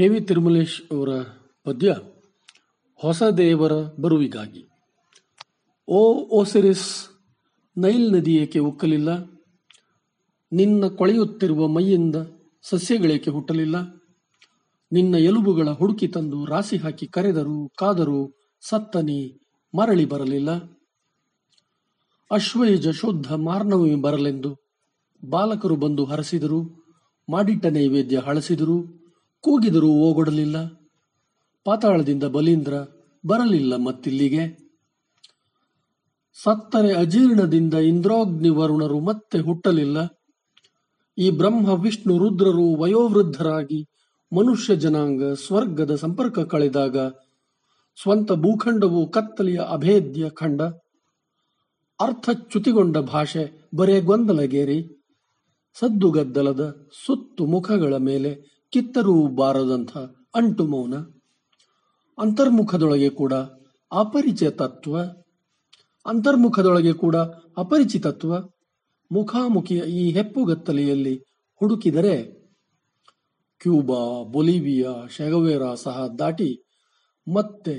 K V Thirumalesh ಅವರ ಪದ್ಯ ಹೊಸ ದೇವರ ಬರುವಿಗಾಗಿ. ಓ ಓಸಿರಿಸ್ ನೈಲ್ ನದಿ ಏಕೆ ಉಕ್ಕಲಿಲ್ಲ? ನಿನ್ನ ಕೊಳೆಯುತ್ತಿರುವ ಮೈಯಿಂದ ಸಸ್ಯಗಳೇಕೆ ಹುಟ್ಟಲಿಲ್ಲ? ನಿನ್ನ ಎಲುಬುಗಳ ಹುಡುಕಿ ತಂದು ರಾಸಿ ಹಾಕಿ ಕರೆದರು ಕಾದರು ಸತ್ತನಿ ಮರಳಿ ಬರಲಿಲ್ಲ. ಅಶ್ವಯುಜ ಶುದ್ಧ ಮಾರ್ನವಿ ಬರಲೆಂದು ಬಾಲಕರು ಬಂದು ಹರಸಿದರು, ಮಾಡಿಟ್ಟ ನೈವೇದ್ಯ ಹಳಸಿದರು ಕೂಗಿದರೂ ಓಗೊಡಲಿಲ್ಲ. ಪಾತಾಳದಿಂದ ಬಲೀಂದ್ರ ಬರಲಿಲ್ಲ ಮತ್ತಿಲ್ಲಿಗೆ. ಸತ್ತರೆ ಅಜೀರ್ಣದಿಂದ ಇಂದ್ರಾಗ್ನಿ ವರುಣರು ಮತ್ತೆ ಹುಟ್ಟಲಿಲ್ಲ. ಈ ಬ್ರಹ್ಮ, ವಿಷ್ಣು, ರುದ್ರರು ವಯೋವೃದ್ಧರಾಗಿ ಮನುಷ್ಯ ಜನಾಂಗ, ಸ್ವರ್ಗದ ಸಂಪರ್ಕ ಕಳೆದಾಗ ಸ್ವಂತ ಭೂಖಂಡವು ಕತ್ತಲೆಯ ಅಭೇದ್ಯ ಖಂಡ. ಅರ್ಥಚ್ಯುತಿಗೊಂಡ ಭಾಷೆ ಬರೇ ಗೊಂದಲಗೇರಿ. ಸದ್ದುಗದ್ದಲದ ಸುತ್ತು ಮುಖಗಳ ಮೇಲೆ ಕಿತ್ತರೂ ಬಾರದಂಥ ಅಂಟು ಮೌನ. ಅಂತರ್ಮುಖದೊಳಗೆ ಕೂಡ ಅಪರಿಚಿತ ತತ್ವ. ಅಂತರ್ಮುಖದೊಳಗೆ ಕೂಡ ಅಪರಿಚಿತತ್ವ ಮುಖಾಮುಖಿಯ ಈ ಹೆಪ್ಪುಗತ್ತಲೆಯಲ್ಲಿ ಹುಡುಕಿದರೆ ಕ್ಯೂಬಾ, ಬೊಲಿವಿಯಾ, ಶೆಗವೇರಾ ಸಹ ದಾಟಿ ಮತ್ತೆ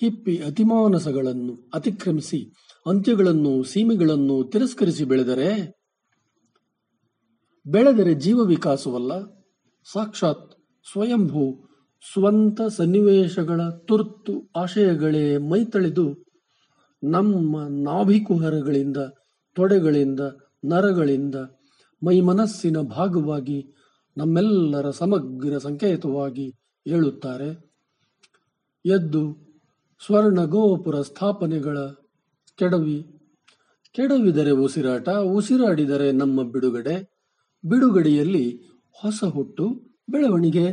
ಹಿಪ್ಪಿ ಅತಿಮಾನಸಗಳನ್ನು ಅತಿಕ್ರಮಿಸಿ ಅಂತ್ಯಗಳನ್ನು, ಸೀಮೆಗಳನ್ನು ತಿರಸ್ಕರಿಸಿ ಬೆಳೆದರೆ ಬೆಳೆದರೆ ಜೀವ ವಿಕಾಸವಲ್ಲ ಸಾಕ್ಷಾತ್ ಸ್ವಯಂಭೂ ಸ್ವಂತ ಸನ್ನಿವೇಶಗಳ ತುರ್ತು ಆಶಯಗಳೇ ಮೈತಳೆದು ನಮ್ಮ ನಾಭಿಕುಹರಗಳಿಂದ, ತೊಡೆಗಳಿಂದ, ನರಗಳಿಂದ ಮೈ ಮನಸ್ಸಿನ ಭಾಗವಾಗಿ ನಮ್ಮೆಲ್ಲರ ಸಮಗ್ರ ಸಂಕೇತವಾಗಿ ಹೇಳುತ್ತಾರೆ. ಎದ್ದು ಸ್ವರ್ಣ ಗೋಪುರ ಸ್ಥಾಪನೆಗಳ ಕೆಡವಿ. ಕೆಡವಿದರೆ ಉಸಿರಾಟ, ಉಸಿರಾಡಿದರೆ ನಮ್ಮ ಬಿಡುಗಡೆ. ಬಿಡುಗಡೆಯಲ್ಲಿ ಹೊಸ ಹುಟ್ಟು ಬೆಳವಣಿಗೆ